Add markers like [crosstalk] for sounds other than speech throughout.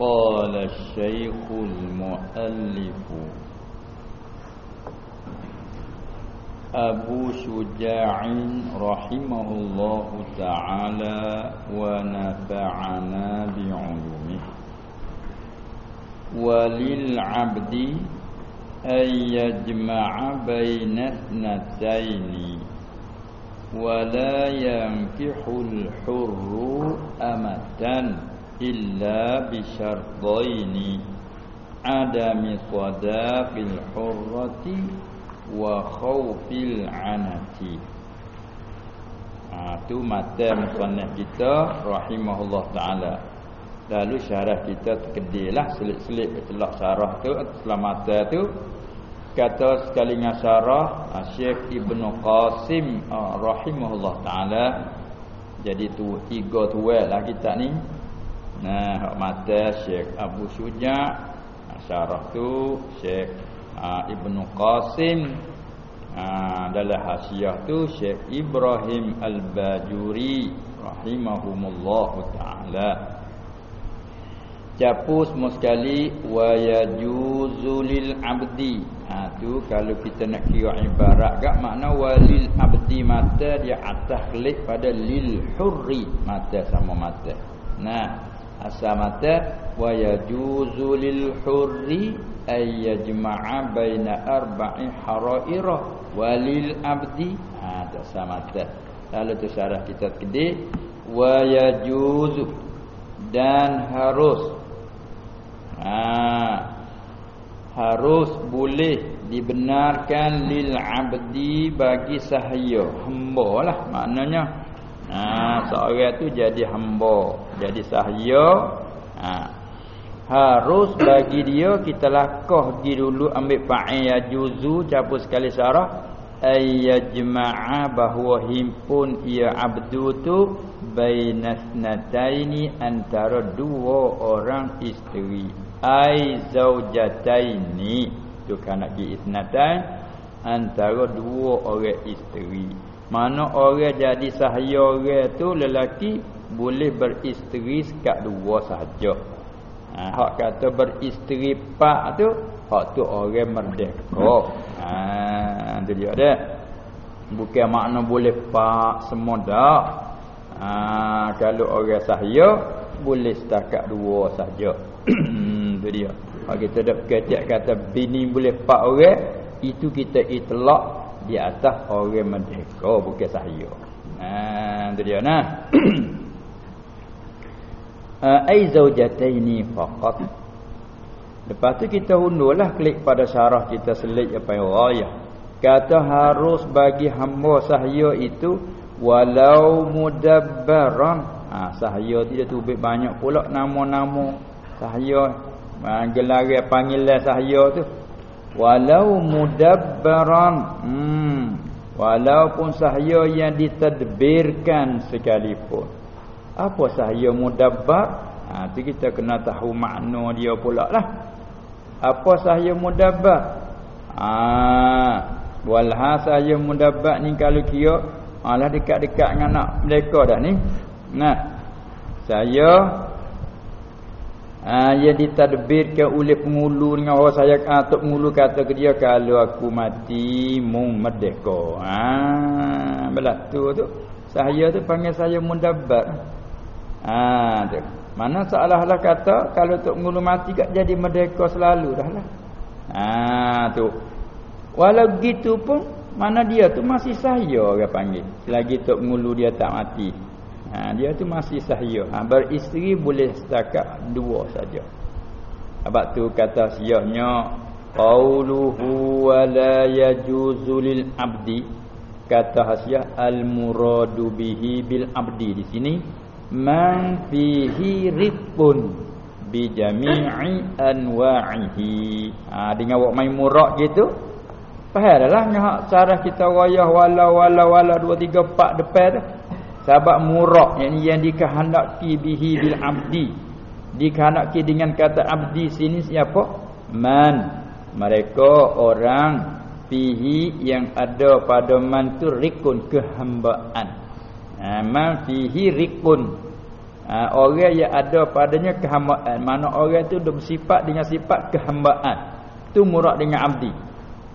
قال الشيخ المؤلف أبو شجاع رحمه الله تعالى ونفعنا بعلومه. وللعبد أن يجمع بين اثنتين ولا ينكح الحر أمة. illa bi syartaini adami qadafil hurrati wa khaufil anati. Ah tu mata musannaf kita rahimahullah taala. Lalu syarah kita terkedilah selit-selit betulak syarah tu selamata tu. Kata sekali ngasarah ha, Syekh Ibnu Qasim ha, rahimahullah taala. Jadi tu tiga tuan lah kita ni nah hak mata Syekh Abu Syuja ah, syarah tu Syekh Ibnu Qasim dalam hasiah tu Syekh Ibrahim Al-Bajuri rahimahumullah taala Capu semua sekali wa yajuzu lil abdi. Ha tu kalau kita nak kira ibarat gak makna walil abdi mata dia atas klik pada lil hurri mata sama mata. Nah, asal mata wa yajuzu lil hurri ay yajma'a baina arba'i haraira walil abdi ha tak sama mata. Lalu tu syarah kita kedai wa yajuzu dan harus ha, harus boleh dibenarkan lil abdi bagi sahaya hamba lah maknanya ha, seorang tu jadi hamba jadi sahaya ha, harus bagi dia kita lakah pergi dulu ambil fa'il yajuzu capu sekali syarah. Ayyajma'a bahwa himpun ia abdu tu bainasnataini antara dua orang isteri. Ai zaujataini tu kan nak isnatan antara dua orang isteri mana orang jadi sahaya orang tu lelaki boleh beristeri sekat dua sahaja. Ha, hak kata beristeri pak tu hak tu orang merdeka. Ha tu dia dah bukan makna boleh pak semua dah. Ha, kalau orang sahaya boleh setakat dua sahaja. [clears throat] Tu dia. Kalau kita dah kata bini boleh pak orang, itu kita itlak di atas orang merdeka bukan saya. Ha tu dia nah. [clears throat] Ai zaujataini faqat. Lepas tu kita undulah klik pada syarah kita selit apa yang raya. Kata harus bagi hamba sahaya itu walau mudabbaran. Ha sahaya tu banyak pula nama-nama sahaya gelar panggilan sahaya tu walau mudabbaran hmm walaupun sahaya yang ditadbirkan sekalipun. Apa sahaya mudabbar? Ha tu kita kena tahu makna dia pula lah. Apa sahaya mudabbar? Ha walha sahaya mudabbar ni kalau kira alah dekat-dekat dengan anak mereka dah ni. Nah saya ha, yang ditadbirkan oleh pengulu dengan orang saya atuk pengulu kata ke dia kalau aku mati mung merdeka. Ha belah tu tu. Saya tu panggil saya mundabbar ha tu. Mana salah-salah kata kalau tok pengulu mati kat jadi merdeka selalu dah lah. Ha tu. Walau gitu pun mana dia tu? Masih saya orang panggil. Selagi tok pengulu dia tak mati ha, dia tu masih sahih. Ha, beristeri boleh setakat dua saja. Sebab tu kata siahnya qauluhu wa la yajuzu lil abdi. Kata hasiah al muradu bihi bil abdi. Di sini man fihi rifun bi jami'i anwa'ihi. Ha dengan wak main murad gitu. Faham dah lah cara kita rayah wala wala wala 2 3 4 depan tu Sebab murak yang yang dikehendaki bihi bil abdi. Dikehendaki dengan kata abdi sini siapa? Man. Mereka orang fihi yang ada pada man tu rikun kehambaan. Ha, man fihi rikun. ha, orang yang ada padanya kehambaan mana orang tu bersifat dengan sifat kehambaan tu murad dengan abdi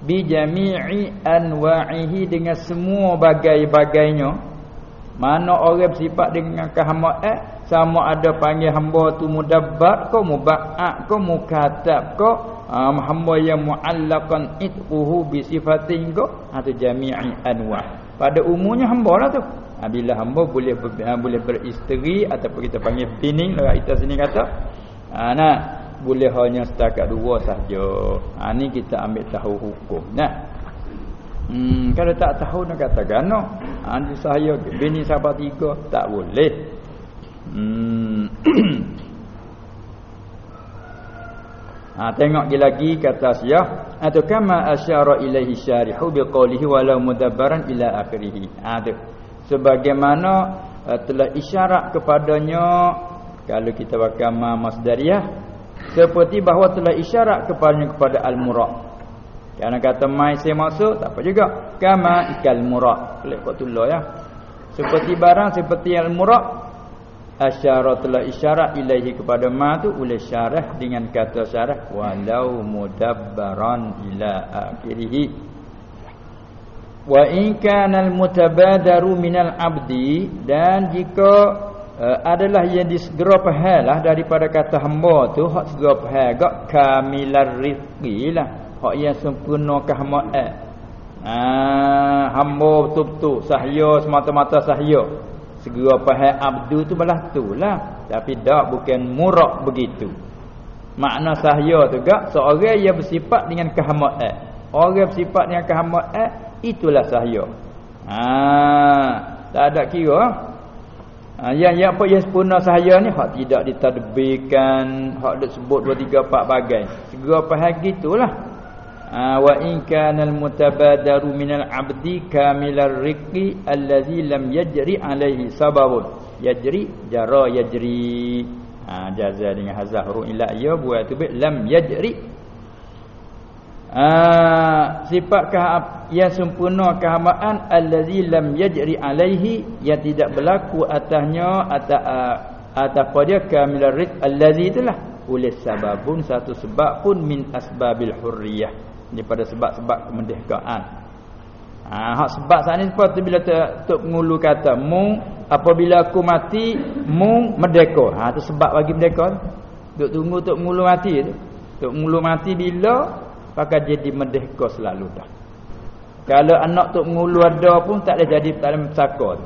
bi jami'i anwa'ihi dengan semua bagai-bagainya mana orang bersifat dengan kehambaan sama ada panggil hamba tu mudabbat ko muba'at ko mukatab ko um, hamba yang mu'allaqan itquhu bi sifatin ko atau jami'i anwa' pada umumnya hamba lah tu. Ha, bila hamba boleh ber, ha, boleh beristeri ataupun kita panggil bini lah kita sini kata. Ha, nah. Boleh hanya setakat dua saja ha, ni kita ambil tahu hukum nah hmm, kalau tak tahu nak kata gano ha, saya bini sahabat tiga tak boleh hmm Ha, [clears throat] tengok dia lagi kata Syiah atau kama asyara ilaihi syarihu biqaulihi walau mudabbaran ila akhirih. Ha. Sebagaimana uh, telah isyarat kepadanya kalau kita ma masdariyah seperti bahawa telah isyarat kepadanya kepada al-murad. Kerana kata mai saya masuk tak apa juga. Kama ikal murad. Qatullah ya. Seperti barang seperti al-murad asyara telah isyarat ilaihi kepada ma tu oleh syarah dengan kata syarah walau mudabbaran ila akhirih wa in kana al mutabadaru minal abdi dan jika uh, adalah yang disegera pahalah daripada kata hamba tu hak segera pahal gak kamilar rizqi lah hak yang sempurna kehambaan ah hamba betul-betul sahya semata-mata sahya segera faham abdu tu balah tu lah. Tapi tak bukan murak begitu. Makna sahya tu gak? Seorang yang bersifat dengan kehamaan orang bersifat dengan kehamaan itulah sahya ha tak ada kira. Ha, yang yang apa yang sempurna sahaya ni? Hak tidak ditadbirkan hak disebut 2 3 4 bagai. Segera faham gitulah. Ah, wa in kana al-mutabadaru min al-'abdi kamilar riqi allazi lam yajri alaihi sababun. Yajri jara yajri. Ha jaza dengan hazah ru ila ya buat tu lam yajri. Ah sifat kahab yang sempurna kehamaan allazi lam yajri alaihi yang tidak berlaku atasnya atas atas pada kamilar riq allazi itulah. Oleh sababun satu sebab pun min asbabil hurriyah daripada sebab-sebab kemerdekaan. Ha hak sebab saat ni seperti bila tok ngulu kata mu apabila aku mati mu merdeka. Ha tu sebab bagi merdeka. Duk tunggu tok ngulu mati tu. Tok ngulu mati bila pakai jadi merdeka selalu dah. Kalau anak tok ngulu ada pun tak ada jadi dalam pesaka tu.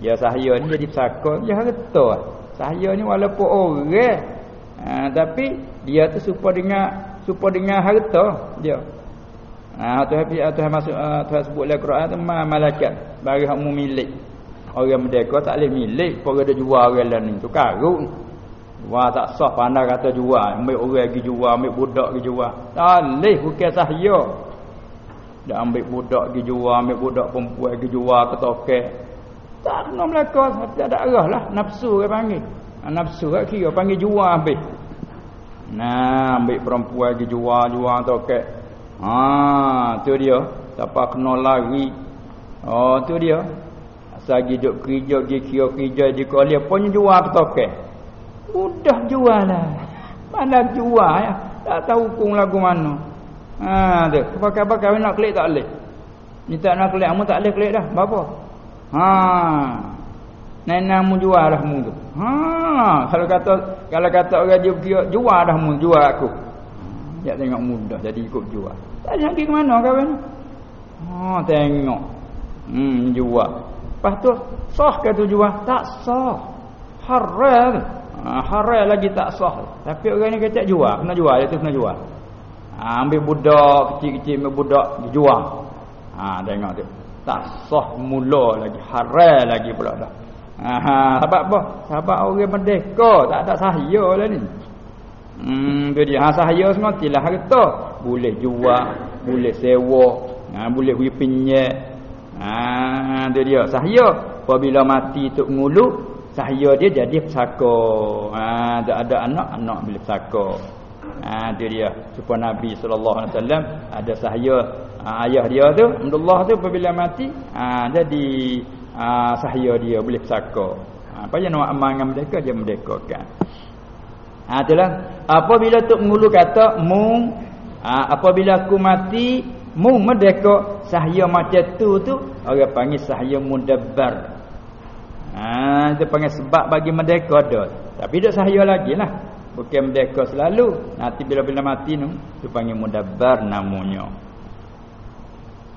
Ya sahaya ni jadi pesaka, ya harta. Sahaya ni walaupun orang ha, tapi dia tu supaya dengan supaya dengan harta dia. Ha tu hafi tu masuk uh, tu sebut dalam Quran tu ma malaikat bagi hak mu milik. Orang merdeka tak boleh milik pokok dia jual orang lain tu karung. Wah tak sah pandai kata jual, ambil orang pergi jual, ambil budak pergi jual. Tak boleh bukan sahaya. Dah ambil budak pergi jual, ambil budak perempuan pergi jual ke tokek. Tak kena melaka, tak ada arah lah. Nafsu ke panggil. Ha, nafsu ke kira panggil jual habis. Nah, ambil perempuan pergi jual-jual tokek. Ha, tu dia. Siapa kena lari. Oh, tu dia. Sagi duk kerja, pergi kira kerja di kuala pun jual ke tokek. Udah jual lah. Mana jual ya? Tak tahu hukum lagu mana. Ha, tu. Pakai-pakai nak klik tak boleh. Ni tak nak klik, kamu tak boleh klik dah. Berapa? Ha. Nenek mu jual dah mu tu. Ha, kalau kata kalau kata orang dia pergi jual dah mu jual aku. Ya tengok mudah jadi ikut jual. Tak nak pergi ke mana kawan? Ha, tengok. Hmm, jual. Lepas tu sah ke tu jual? Tak sah. Haram. Ha, haram lagi tak sah. Tapi orang ni kata jual, kena jual, dia tu kena jual. Ha, ambil budak kecil-kecil ambil budak dijual. Ha, tengok tu. Tak sah mula lagi, haram lagi pula dah. Ha, sebab apa? Sebab orang merdeka tak ada sahaya lah ni. Hmm, tu dia. Ha, sahaya semua tilah harta. Boleh jual, boleh sewa, ha, boleh hui penyek. Ha, tu dia. Sahaya. Apabila mati tok ngulu, sahaya dia jadi pesaka. Ha, tak ada anak, anak boleh pesaka. Ha, tu dia. Supaya Nabi SAW ada sahaya ha, ayah dia tu. Alhamdulillah tu apabila mati, ha, jadi ha, sahaya dia boleh pesaka. Ha, Ha, apa yang nak aman dengan merdeka dia merdekakan. Ha itulah apabila tok mulu kata mung ha, apabila aku mati mung merdeka sahaya macam tu tu orang panggil sahaya mudabbar. Ha itu panggil sebab bagi merdeka ada. Tapi dak sahaya lagi lah. Bukan merdeka selalu. Nanti bila-bila mati tu tu panggil mudabbar namanya.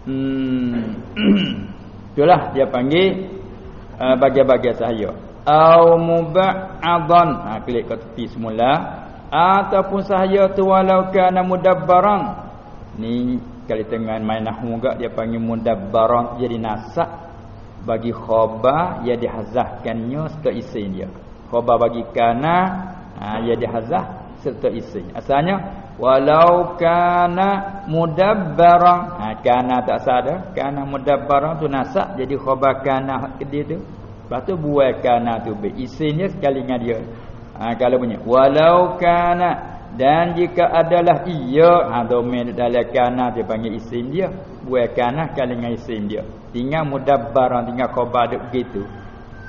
Hmm. [clears throat] Itulah dia panggil uh, bagian-bagian sahaya. Au muba'adan ha klik ke tepi semula. Ataupun sahaya tu walau kana mudabbaran ni kali tengah main nahwu juga dia panggil mudabbaran jadi nasab bagi khabar ya dihazahkannya serta isim dia. Khabar bagi kana ha ya dihazah serta isim asalnya walau kana mudabbaran ha kana tak sadar kana mudabbaran tu nasab jadi khabar kana dia tu Lepas tu buai kana tu be isinnya sekali dengan dia. Ha, kalau punya walau kana dan jika adalah ia ha domain dalam kana dia panggil isim dia. Buai kana sekali dengan isim dia. Tinggal mudabbaran tinggal khabar begitu.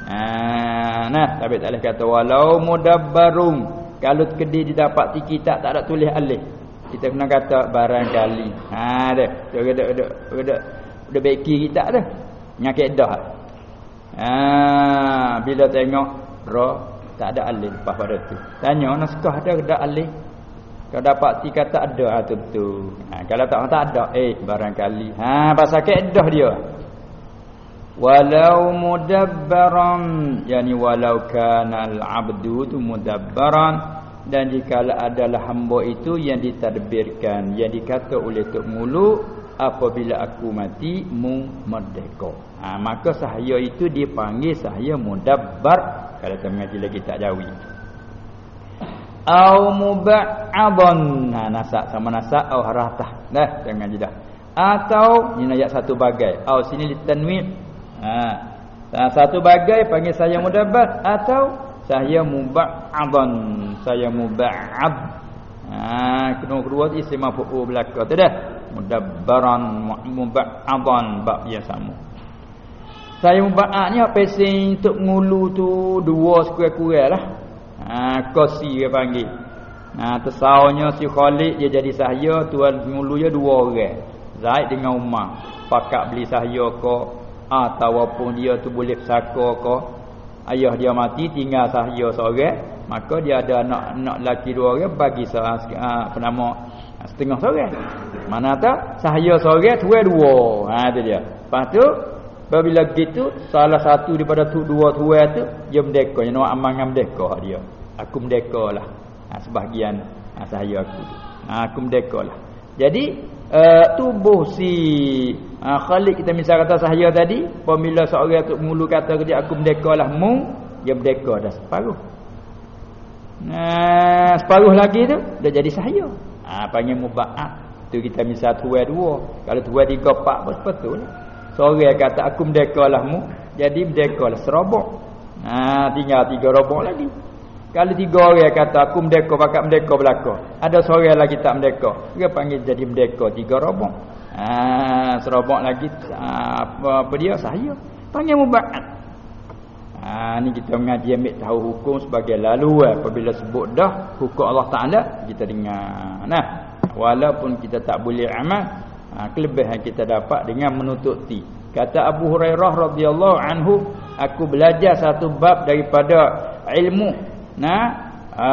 Ha, nah tapi tak boleh kata walau mudabbarum kalau kedi didapati kita tak ada tulis alif. Kita kena kata barangkali. Ha dah. Dia ada ada ada ada beki kita dah. Nyakit dah. Ha, bila tengok ra tak ada alif lepas pada tu. Tanya naskah ada ada alif? Kau dapat ti kata ada ha, tu tu. Ha, kalau tak tak ada eh barangkali. Ha pasal kaedah dia. Walau mudabbaran yani walau kana al-'abdu mudabbaran dan jika adalah hamba itu yang ditadbirkan yang dikata oleh tok mulu apabila aku mati mu merdeka. Ha, maka sahaya itu dipanggil sahaya mudabbar kalau kita mengaji lagi tak jawi au muba'adhan ha, nasak sama nasak au haratah. Dah jangan dah. Atau ini ayat satu bagai. Au sini litanwin ha satu bagai panggil saya mudabbar atau saya muba'adhan saya muba'ab ha kedua kedua isim maf'ul belaka tu dah mudabbaran muba'adhan bab yang sama saya muba'at ni apa sing untuk ngulu tu dua sekurang-kurang lah. Ha, kosi dia panggil. Ha, tersaunya si Khalid dia jadi sahaya, tuan ngulu dia dua orang. Zaid dengan Umar. Pakat beli sahaya ke ataupun dia tu boleh saka ke. Ayah dia mati tinggal sahaya seorang, maka dia ada anak-anak lelaki dua orang bagi seorang ha, apa nama setengah seorang. Mana tak? Sahaya seorang tuan dua. Ha tu dia. Lepas tu Apabila gitu salah satu daripada tu dua tuan tu dia merdeka, yang nak aman dengan merdeka dia. Aku merdekalah. Ha, sebahagian ha, saya aku. Ha, aku merdekalah. Jadi uh, tubuh si uh, Khalid kita misal kata saya tadi, apabila seorang tu mulu kata dia aku merdekalah mu, dia merdeka dah separuh. Nah, separuh lagi tu dah jadi saya. Ha, panggil muba'ah. Tu kita misal tuan dua. Kalau tuan tiga empat pun betul lah. Seorang kata aku merdekalah mu, jadi merdekalah serobok. Ha tinggal tiga robok lagi. Kalau tiga orang kata aku merdeka pakat merdeka belaka. Ada seorang lagi tak merdeka. Dia panggil jadi merdeka tiga robok. Ha serobok lagi apa, apa dia saya. Panggil mubarak. Ha ni kita mengaji ambil tahu hukum sebagai lalu apabila sebut dah hukum Allah Taala kita dengar. Nah, walaupun kita tak boleh amal ha, kelebihan kita dapat dengan menuntut ti kata Abu Hurairah radhiyallahu anhu aku belajar satu bab daripada ilmu nah ha,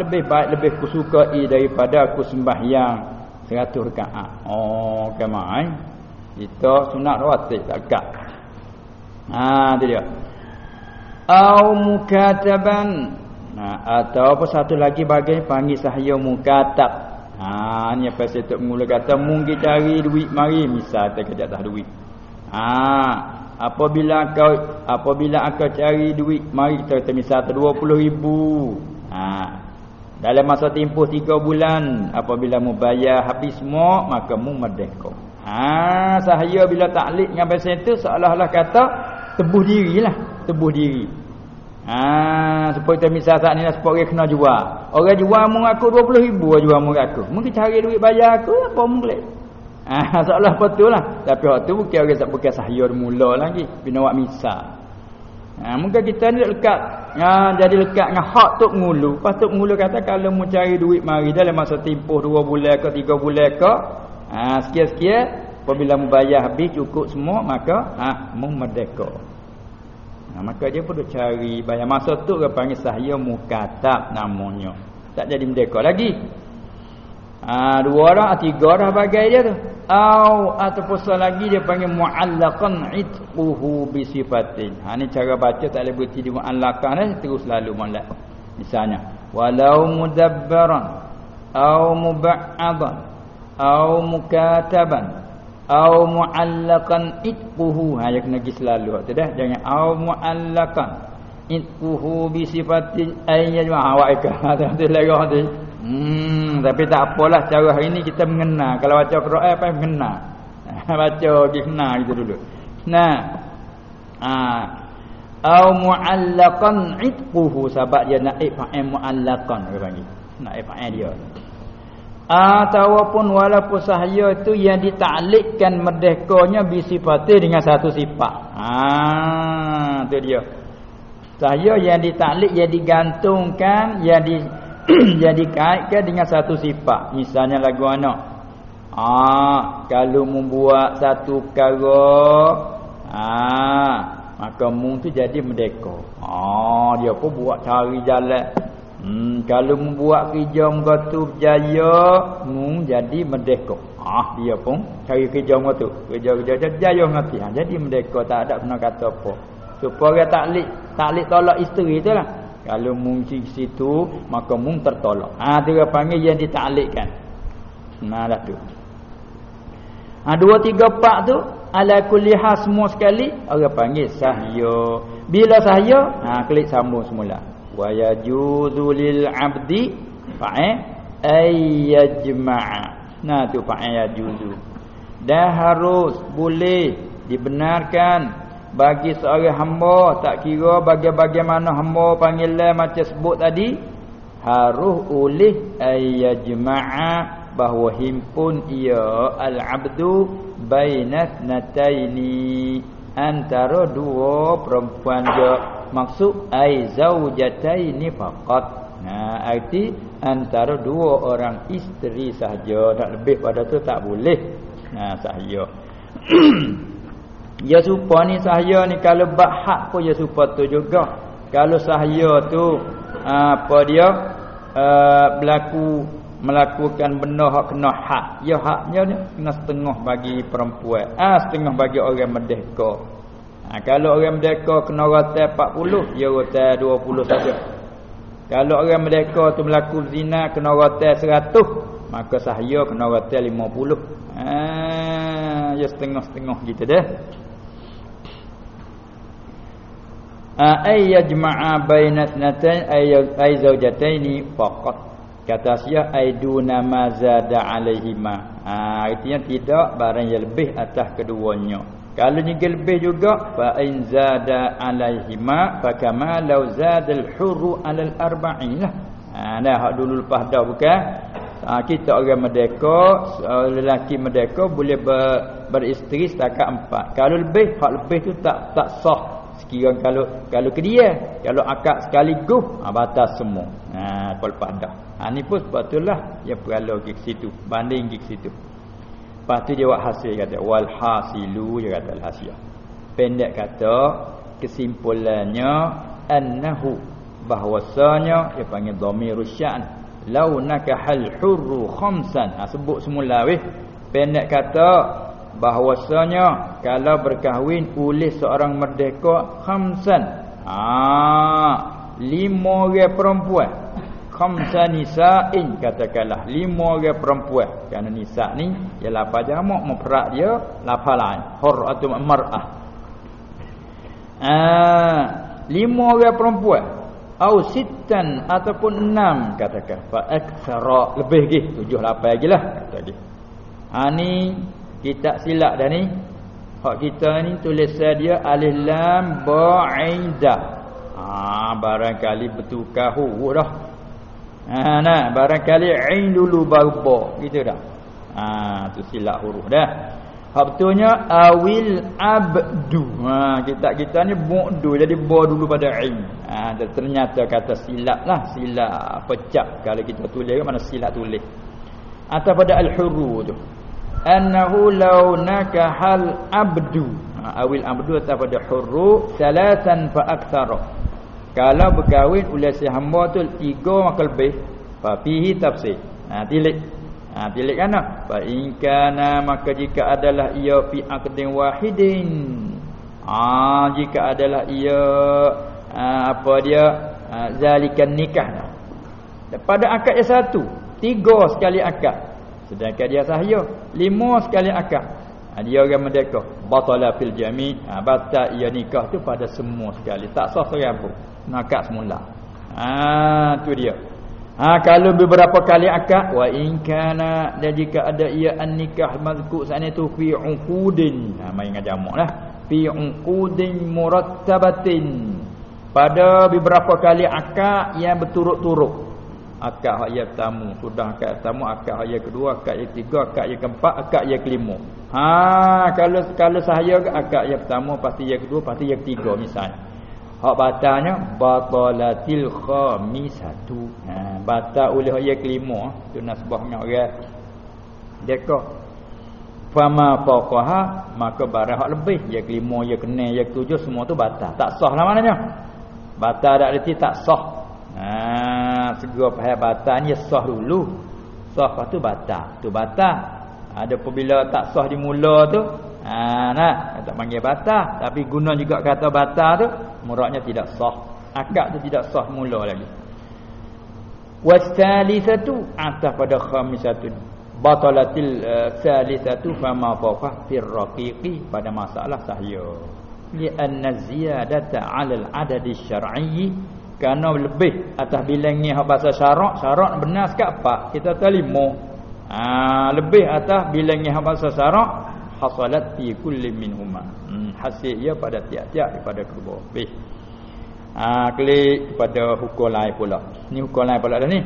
lebih baik lebih kusukai daripada aku sembahyang 100 rakaat. Oh kemai kita sunat rawatib tak ha tu dia. Au mukataban. Nah atau apa satu lagi bagi panggil sahaya mukatab. Ha ni apa saya tak mula kata mungkin cari duit mari misal tak kerja duit. Ha apabila kau apabila kau cari duit mari kita kata misal 20000. Ha dalam masa tempoh 3 bulan apabila mu bayar habis semua maka mu merdeka. Ha sahaya bila taklid dengan bahasa itu seolah-olah kata tebuh dirilah, tebuh diri. Ha, supaya kita misal saat ni lah supaya kena jual. Orang jual mu aku 20 ribu jual mu aku. Mungkin cari duit bayar aku apa mu boleh. Ha, [laughs] seolah betul lah. Tapi waktu bukan orang tak bukan sahaya mula lagi. Bina buat misal. Ha, mungkin kita ni lekat ha, jadi lekat dengan hak tok ngulu. Pas tok ngulu kata kalau mau cari duit mari dalam masa tempoh 2 bulan ke 3 bulan ke ha, sekian-sekian apabila membayar habis cukup semua maka ha, mu merdeka. Ha, maka dia perlu cari bayar masa tu ke panggil sahaya mukatab namanya. Tak jadi merdeka lagi. Ha, dua orang, tiga orang bagai dia tu. Au ataupun lagi dia panggil muallaqan itquhu bi sifatin. Ha ni cara baca tak boleh berhenti di muallaqan ni terus lalu molek. Misalnya walau mudabbaran au mub'adan au mukataban au muallaqan itquhu ha ya kena pergi selalu tu dah jangan au muallaqan itquhu bi sifatin ayyajma awak ikah [laughs] tu lagi tu Hmm, tapi tak apalah cara hari ni kita mengenal. Kalau baca Quran apa mengenal. [laughs] baca pergi kenal gitu dulu. Nah. Ah. Au muallaqan itquhu sebab dia naib fa'il muallaqan dia panggil. Naib fa'il dia. Ataupun walaupun sahaya itu yang ditaklikkan merdekanya bisifati dengan satu sifat. Ah, tu dia. Sahaya yang ditaklik yang digantungkan yang di [coughs] jadi kaitkan dengan satu sifat. Misalnya lagu anak. Ah kalau membuat satu perkara ah maka mung tu jadi merdeka. Ah dia pun buat cari jalan. Hmm kalau membuat kerja muka tu berjaya mung jadi merdeka. Ah dia pun cari kerja muka tu. Kerja-kerja jaya ngerti ha, jadi merdeka tak ada pernah kata apa. Supaya taklik taklik tolak isteri itulah kalau mung di situ maka mung tertolak. Ha dia panggil yang ditaklikkan. Nah dah tu. Ha dua tiga empat tu ala kulli semua sekali orang panggil sahya. Bila sahya ha klik sambung semula. Wa yajuzu lil abdi fa'e ay yajma'a. Nah tu fa'e yajuzu. Dah harus boleh dibenarkan bagi seorang hamba tak kira bagaimana hamba panggilan macam sebut tadi. Harus oleh ayyajma'a bahawa himpun ia al-abdu bainat nataini antara dua perempuan je. Maksud ai zaujataini faqat. Nah arti antara dua orang isteri sahaja. Tak lebih pada tu tak boleh. Nah sahaja [clears throat] Ya supa ni sahaya ni kalau bak hak pun ya supa tu juga. Kalau sahaya tu apa dia berlaku melakukan benda hak kena hak. Ya haknya ni kena setengah bagi perempuan. Ah setengah bagi orang merdeka. Ha, kalau orang merdeka kena rata 40, ya rata 20 saja. Kalau orang merdeka tu berlaku zina kena rata 100, maka sahaya kena rata 50. Ah ya setengah-setengah gitu dah. Ay yajma'a baina thnatain ay zawjataini faqat. Kata sia ay duna ma zada alaihima. Ha artinya tidak barang yang lebih atas keduanya. Kalau ni lebih juga fa in zada alaihima fa kama law zada al hurru ala al arba'in lah ha dah hak dulu lepas dah bukan? Ha, kita orang merdeka lelaki merdeka boleh ber, beristeri setakat empat. Kalau lebih hak lebih tu tak tak sah kira kalau kalau ke dia kalau akak sekaligus ha, batas semua. Ha kalau pada ha ni pun sebab itulah dia pergi ke situ banding ke situ. Lepas tu dia buat hasil kata wal hasilu dia kata hasil pendek kata kesimpulannya annahu bahwasanya dia panggil dhamirus sya'n. Law nakahal hurru khamsan. Ha, sebut semula weh. Pendek kata bahwasanya kalau berkahwin oleh seorang merdeka khamsan. Ah lima orang perempuan. Khamsan nisa'in katakanlah. Lima orang perempuan. Kerana nisa ni ialah apa jamak memprak dia lapar lain. Hur atau mar'ah. Ah lima orang perempuan. Au sittan ataupun enam katakan. Fa aktsara lebih lagi. Tujuh lapan lagi lah. Kata dia. Ha ni kita silap dah ni. Hak kita ni tulisan dia alif lam ba ain da. Ha barangkali bertukar huruf dah. Ha nah barangkali ain dulu baru ba gitu dah. Ha tu silap huruf dah. Hak betulnya awil abdu. Ha kita kita ni bu'du jadi bo dulu pada ain. Ha ternyata kata silap lah, silap pecah kalau kita tulis mana silap tulis. Atau pada al-hurru tu. Annahu law nakahal abdu. Ha, awil abdu atau pada hurru salasan fa aktsara. Kalau berkahwin oleh si hamba tu tiga maka lebih. Fa fihi tafsir. Ha tilik. Ha tilik kan? Fa in kana maka jika adalah ia fi aqdin wahidin. Ha jika adalah ia ha, apa dia ha, zalikan nikah. Pada akad yang satu Tiga sekali akad. Sedangkan dia sahaya. Lima sekali akad. Ha, dia orang merdeka. Batala fil jami. Ha, batal ia nikah tu pada semua sekali. Tak sah seorang pun. Nakak semula. Ha, tu dia. Ha, kalau beberapa kali akad. Wa inkana. Dan jika ada ia an nikah mazkuk sana tu. Fi uqudin. Ha, main dengan jamak lah. Fi uqudin murattabatin. Pada beberapa kali akad yang berturut-turut akad hak yang pertama. Sudah akad pertama akad hak yang kedua akad yang ketiga akad yang keempat akad yang kelima. Ha kalau kalau saya akad yang pertama pasti yang kedua pasti yang ketiga misalnya. Hak batalnya batalatil khamisatu. Ha batal oleh yang kelima. Tu nasbahnya orang. Deka fama faqaha maka barang hak lebih. Yang kelima yang kena yang ketujuh semua tu batal. Tak sah lah maknanya. Batal tak erti tak sah Ha segera batal ni sah dulu. Sah lepas tu batal. Tu batal. Ada apabila tak sah di mula tu, ha nah tak panggil batal, tapi guna juga kata batal tu muradnya tidak sah. Akad tu tidak sah mula lagi. Wasalisatu atas pada khamisatu batalatil uh, salisatu fama faqa fir raqiqi pada masalah sahya. Li anna ziyadata 'ala al-'adad asy-syar'i kerana lebih atas bilang ni hak bahasa syarak syarak benar sekak apa? Kita terima ha, lebih atas bilang ni hak bahasa syarak hasalat fi kulli minhuma hmm, hasil ia pada tiap-tiap daripada kedua lebih. Ha, klik kepada hukum lain pula. Ni hukum lain pula dah ni.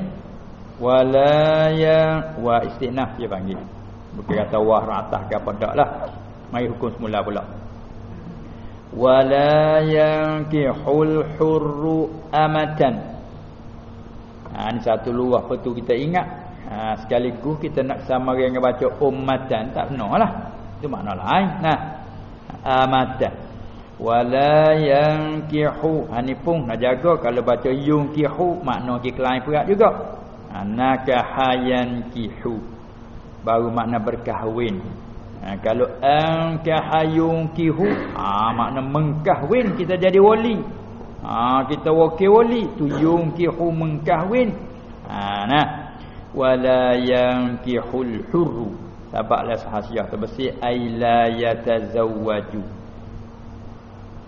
Wala ya wa istinaf dia panggil. Bukan kata wah ratah ke apa tak lah. Mari hukum semula pula wala yankihul hurru amatan ha ni satu luah betul kita ingat. Ha sekaligus kita nak sama dengan baca ummatan. Tak benarlah itu makna lain. Nah amatan. Wala yankihu. Ha ni pun nak jaga kalau baca yunkihu makna kita lain pula juga. Anaka hayan kihu baru makna berkahwin Ha, kalau ankahayun kihu, ha, makna mengkahwin kita jadi wali. Ha, kita wakil wali, tu yunkihu mengkahwin. Ha, nah. Wala yankihul hurru. Tabaklah sahasiah terbesar. Ay la yatazawwaju.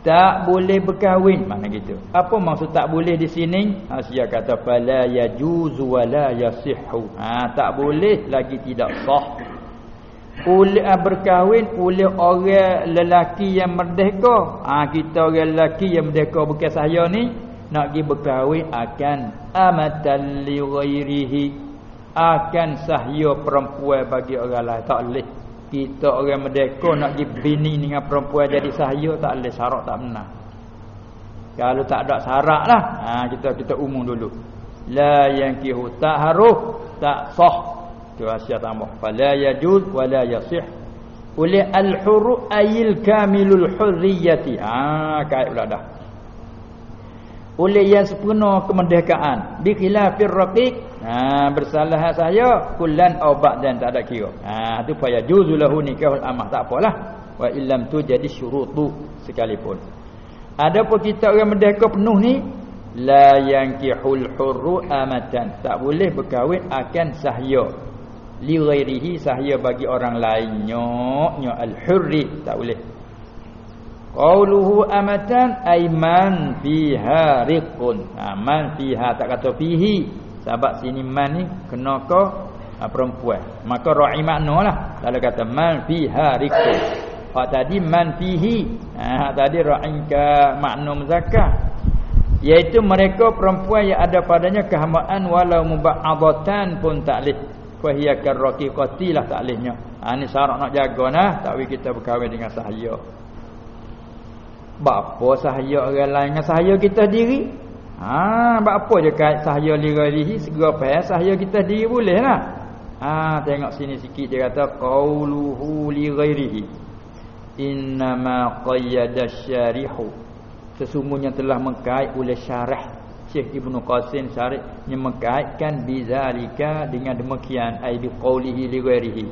Tak boleh berkahwin. Mana gitu. Apa maksud tak boleh di sini? Hasiah kata. Fala yajuzu wala yasihu. Ha, tak boleh lagi tidak sah oleh ah, berkahwin oleh orang lelaki yang merdeka. Ha, kita orang lelaki yang merdeka bukan saya ni nak pergi berkahwin akan amatan li ghairihi. Akan sahya perempuan bagi orang lain tak boleh. Kita orang merdeka nak pergi bini dengan perempuan jadi sahya tak boleh. Syarat tak benar. Kalau tak ada syarat lah. Ha, kita kita umum dulu. La yang kihu tak harus tak sah itu rahsia tambah. Fala yajuz wala yasih. Oleh al-hurru ayil kamilul hurriyati. Ah, kait pula dah. Oleh yang sempurna kemerdekaan. Bi khilafir raqiq. Ha, bersalah saya kullan au ba'dan tak ada kira. Ha, tu fa yajuzu lahu nikahul amah tak apalah. Wa illam tu jadi syurutu sekalipun. Adapun kita orang merdeka penuh ni la yankihul hurru amatan tak boleh berkahwin akan sahya li ghairihi sahaya bagi orang lainnya nya al-hurri. Tak boleh. Qauluhu amatan aiman fiha riqun aman ha, fiha tak kata fihi. Sebab sini man ni kena ke ha, perempuan. Maka ra'i maknalah kalau kata man fiha riqun hak tadi man fihi. Ha tadi ra'i ka makna muzakkar iaitu mereka perempuan yang ada padanya kehambaan walau mubadatan pun tak fa hiya karraqiqati lah taklifnya. Ha ni syarat nak jaga nah tak kita berkahwin dengan sahaya. Bapa sahaya orang lain dengan sahaya kita sendiri ha apa je kait sahaya lirahi segera faham sahaya kita sendiri boleh lah ha tengok sini sikit dia kata qauluhu li ghairihi innama qayyada syarihu. Sesungguhnya telah mengkait oleh syarah Syekh Ibnu Qasim Syarih yang mengkaitkan bizalika dengan demikian ai bi qaulihi li ghairihi.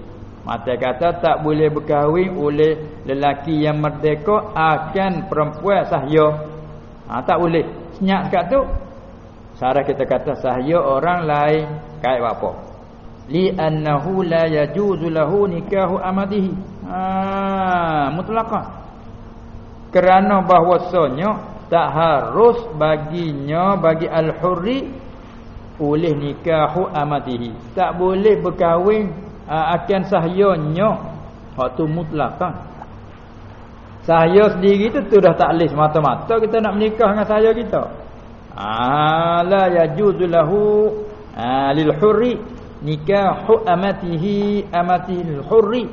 Mata kata tak boleh berkahwin oleh lelaki yang merdeka akan perempuan sahya ha, tak boleh. Senyap dekat tu. Syarah kita kata sahya orang lain kait apa? Li annahu la yajuzu lahu nikahu amadihi. Ha mutlaqan kerana bahwasanya tak harus baginya bagi al-hurri oleh nikahu amatihi. Tak boleh berkahwin uh, akan sahyanya waktu mutlakkan sahya sendiri tu tu dah tak leh mata-mata kita nak menikah dengan sahya kita. Ala yajuzu lahu lil hurri nikahu amatihi amatihi hurri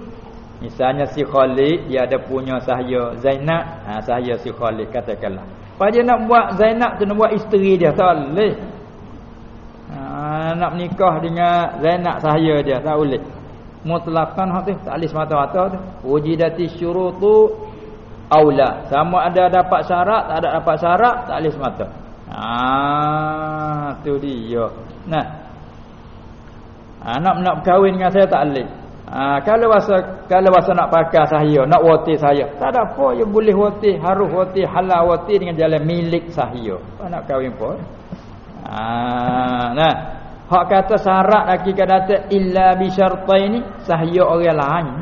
misalnya si Khalid dia ada punya sahya Zainab. Ha sahya si Khalid katakanlah apa dia nak buat Zainab tu nak buat isteri dia tak boleh. Ha, nak menikah dengan Zainab sahaya dia tak boleh. Mutlaqan hak tu tak boleh semata-mata tu. Wujidati syurutu aula. Sama ada dapat syarat tak ada dapat syarat tak boleh semata. Ha tu dia. Nah. Ha, nak nak berkahwin dengan saya tak boleh. Ha, kalau masa kalau masa nak pakai sahaya, nak wati saya, tak ada apa yang boleh wati, harus wati, halal wati dengan jalan milik sahaya. Apa nak kahwin pun. Ha, nah. Hak kata syarat lagi kata illa bi syartaini sahaya orang lain.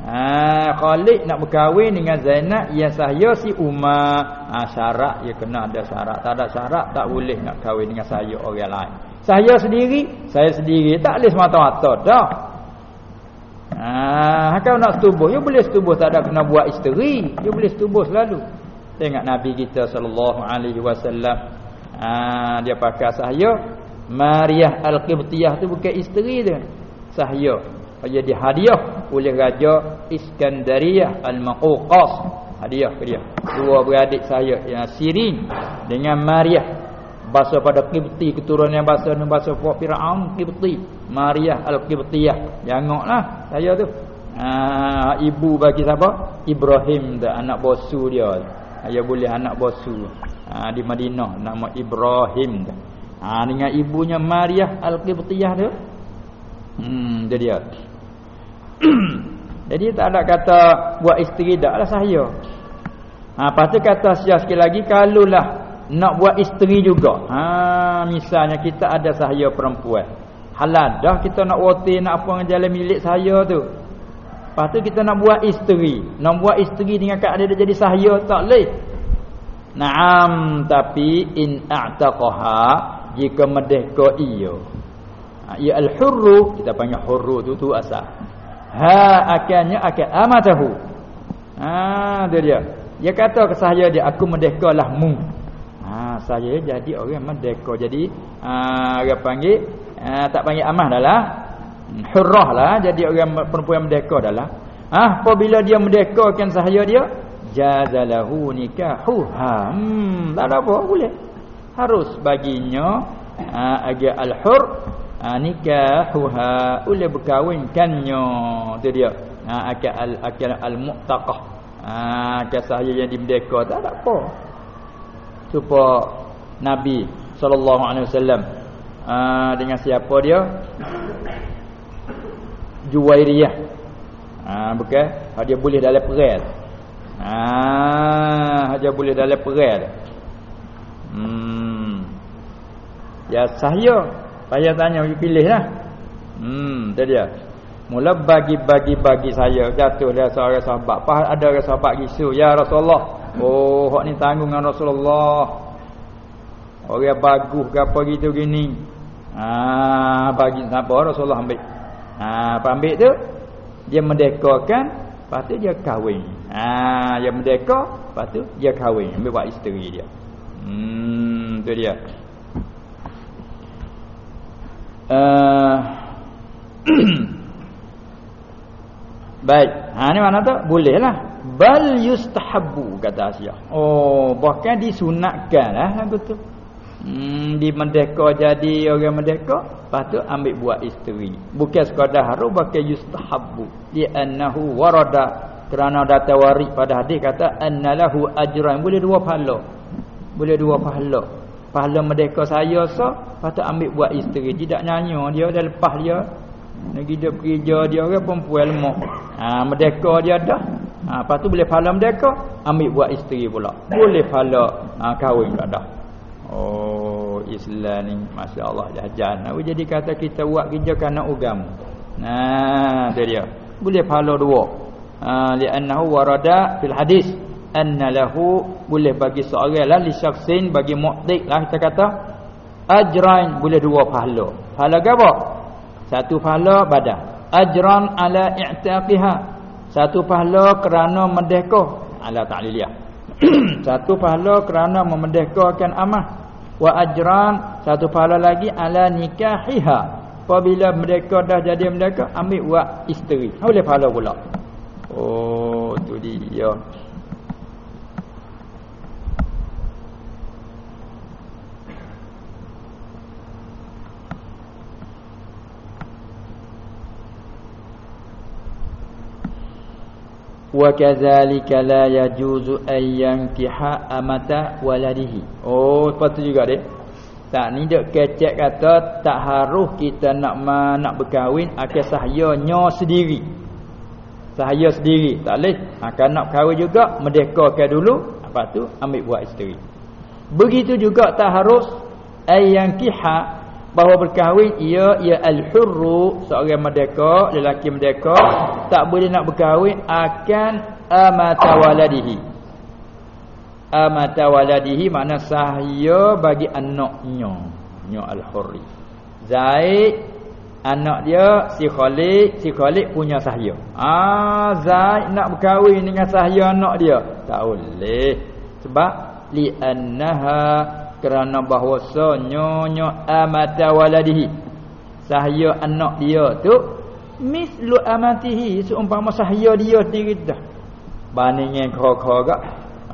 Ha, Khalid nak berkahwin dengan Zainab yang sahaya si Umar. Ha, syarat ya kena ada syarat. Tak ada syarat tak boleh nak kahwin dengan sahaya orang lain. Saya sendiri, saya sendiri tak boleh semata-mata dah. Ah, ha, kalau nak setubuh, ya boleh setubuh tak ada kena buat isteri. Ya boleh setubuh selalu. Tengok Nabi kita sallallahu alaihi wasallam. Ah, dia pakai sahaya Maryah Al-Qibtiyah tu bukan isteri dia. Sahaya. Dia dihadiah oleh Raja Iskandariyah Al-Maquqas. Hadiah ke dia. Dua beradik saya yang Sirin dengan Maryah bahasa pada Qibti keturunan bahasa ni bahasa Fuad Firaun Qibti. Maria Al-Qibtiyah. Janganlah saya tu. Ha, ibu bagi siapa? Ibrahim dah anak bosu dia. Ayah boleh anak bosu. Ha, di Madinah nama Ibrahim dah ha, dengan ibunya Maria Al-Qibtiyah tu. Hmm jadi dia. [clears throat] Jadi tak ada kata buat isteri dah lah saya. Ha, lepas tu kata sekali lagi kalulah nak buat isteri juga. Ha misalnya kita ada sahaya perempuan. Halal dah kita nak wati nak apa dengan jalan milik saya tu. Lepas tu kita nak buat isteri. Nak buat isteri dengan keadaan dia jadi sahaya tak leh. Naam tapi in a'taqaha jika merdeka ia. Ha, ia al-hurru kita panggil hurru tu tu asal. Ha akannya akan amatahu. Ha dia dia. Dia kata ke saya dia aku merdekalah mu saya jadi orang merdeka. Jadi aa, orang panggil aa, tak panggil amah adalah hurrah lah jadi orang perempuan merdeka adalah. Ah apabila dia merdeka kan sahaya dia jazalahu nikahu. Ha hmm, tak ada apa boleh. Harus baginya agak al-hur nikahuha boleh berkahwinkannya tu dia. Ha akal al-akal al-mu'taqah. Ah kasah yang dimerdeka tak ada apa supaya Nabi sallallahu alaihi wasallam. Ah, dengan siapa dia? Juwairiyah. Ah bukan? Dia boleh dalam perang ah dia boleh dalam perang hmm. Ya sahya saya tanya you pilihlah hmm tu dia. Mula bagi-bagi bagi saya. Jatuh dia seorang sahabat. Apa ada orang sahabat gisu ya Rasulullah Oh, hak ni tanggung dengan Rasulullah. Orang bagus ke apa gitu gini. Ah, bagi siapa Rasulullah ambil. Ah, apa ambil tu? Dia mendekakan, lepas tu dia kahwin. Ah, dia mendeka, lepas tu dia kahwin, ambil buat isteri dia. Hmm, tu dia. Uh, [clears throat] Baik. Ha ni mana tu? Bolehlah. Bal yustahabbu kata Asia. Oh, bahkan disunatkanlah lagu tu. Hmm, di merdeka jadi orang merdeka, lepas tu ambil buat isteri. Bukan sekadar harus pakai yustahabbu. Di annahu warada kerana data waris pada hadis kata annalahu ajran boleh dua pahala. Boleh dua pahala. Pahala merdeka saya so, lepas tu ambil buat isteri. Tidak nyanyi dia dah lepas dia Negeri dia kerja dia orang perempuan lemah. Ha, merdeka dia dah. Ha, lepas tu boleh pahala merdeka, ambil buat isteri pula. Boleh pahala ha, kahwin pula dah. Oh, Islam ni masya-Allah jajan. Nak jadi kata kita buat kerja kerana agama. Nah, tu dia. Boleh pahala dua. Ha, li'annahu warada fil hadis anna lahu boleh bagi seorang lah li syakhsin bagi mu'tik lah kita kata ajrain boleh dua pahala. Pahala apa? Satu pahala badan. Ajran ala i'taqiha. Satu pahala kerana merdeka ala ta'liliyah. [clears throat] satu pahala kerana memerdekakan amah. Wa ajran satu pahala lagi ala nikahiha. Apabila mereka dah jadi mereka ambil buat isteri. Boleh pahala pula. Oh, tu dia. Wa kadzalika la yajuzu an yankiha amata waladihi oh patut juga deh tak ni dak kecek kata tak harus kita nak ma, nak berkahwin akan sahyanya sendiri. Sahaya sendiri tak leh akan nak kahwin juga merdekakan dulu apa tu ambil buat isteri. Begitu juga tak harus ay yankiha bahawa berkahwin ia ia al-hurru seorang merdeka lelaki merdeka tak boleh nak berkahwin akan amata waladihi. Amata waladihi makna sahaya bagi anaknya nya al-hurri. Zaid anak dia si Khalid si Khalid punya sahaya ah zaid nak berkahwin dengan sahaya anak dia. Tak boleh. Sebab li annaha kerana bahawa nyonya amata waladihi. Sahaya anak dia tu mislu amatihi. Seumpama sahaya dia sendiri dah. Bandingnya kau-kau gak?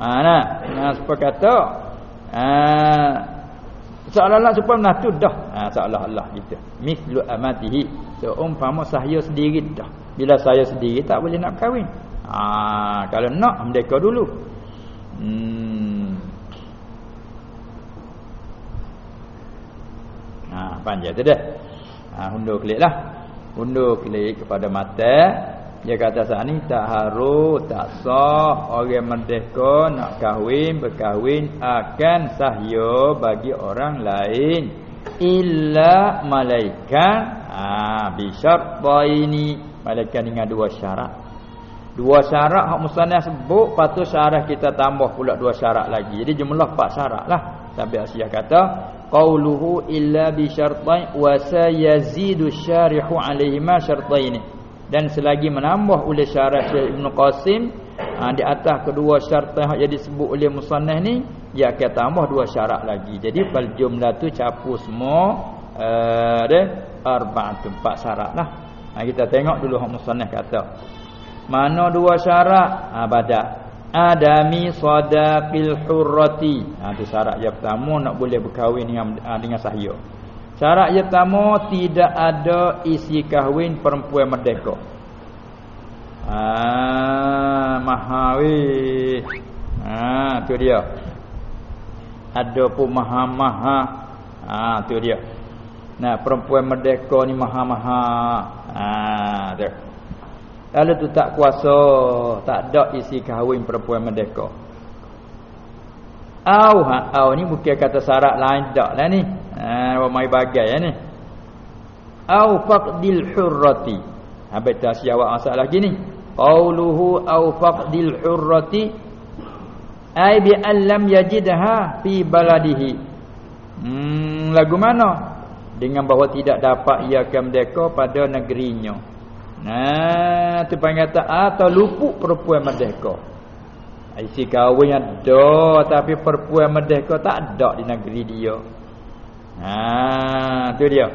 Ha nah. Nah supaya kata? Ha. Seolah-olah supaya menatu dah. Ha seolah-olah gitu. Mislu amatihi. Seumpama sahaya sendiri dah. Bila saya sendiri tak boleh nak kahwin. Ha kalau nak mereka dulu. Hmm Ha, panjang tu dah. Ha, hundur klik lah. Hundur klik kepada mata. Dia kata ni tak harus, tak sah orang merdeka nak kahwin, berkahwin akan sahya bagi orang lain. Illa malaikat. Ha, bisyar ini. Malaikat dengan dua syarat. Dua syarat hak musanah sebut, patut syarat kita tambah pula dua syarat lagi. Jadi jumlah empat syarat lah. Sampai Asyia kata, qauluhu illa bi syartain wa sayazidu syarihu alaihi ma syartain. Dan selagi menambah oleh syarat Syekh Ibn Qasim ha, di atas kedua syarat yang disebut oleh musannaf ni dia akan tambah dua syarat lagi. Jadi fal jumlah tu capu semua uh, ada arba'at empat syarat lah. Ha, kita tengok dulu hak musannaf kata. Mana dua syarat ha, badak adami sadaqil hurrati. Ha tu syarat yang pertama nak boleh berkahwin dengan ha, dengan sahaya. Syarat yang pertama tidak ada isi kahwin perempuan merdeka. Ha mahawi ha tu dia. Ada pun maha-maha. Ha tu dia. Nah perempuan merdeka ni maha-maha. Ha tu kalau tu tak kuasa, tak ada isi kahwin perempuan merdeka. Au ha au ni bukan kata syarat lain dak lah ni. Ha mai bagai ya ni. Au faqdil hurrati. Habis tak jawab masalah lagi ni. Qauluhu au faqdil hurrati ai bi an lam yajidha fi baladihi. Hmm lagu mana? Dengan bahawa tidak dapat ia ke merdeka pada negerinya. Nah, tu panggil tak atau lupuk perempuan merdeka. Isi kahwin ada tapi perempuan merdeka tak ada di negeri dia. Nah, tu dia.